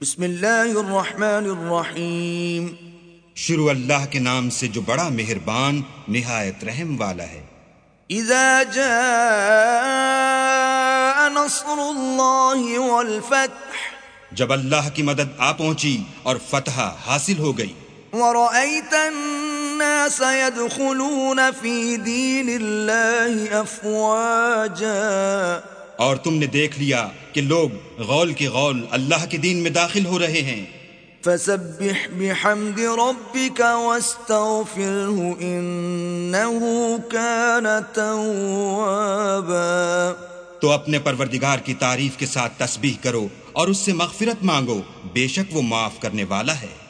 بسم اللہ الرحمن الرحیم شروع اللہ کے نام سے جو بڑا مہربان نہایت رحم والا ہے۔ اذا جاء نصر اللہ والفتح جب اللہ کی مدد آ پہنچی اور فتح حاصل ہو گئی۔ ورأيت الناس يدخلون في دين الله أفواجا اور تم نے دیکھ لیا کہ لوگ غول کی غول اللہ کے دین میں داخل ہو رہے ہیں۔ فسبح بحمد ربك واستغفره إنه كان توابا۔ تو اپنے پروردگار کی تعریف کے ساتھ تسبیح کرو اور اس سے مغفرت مانگو۔ بے شک وہ معاف کرنے والا ہے۔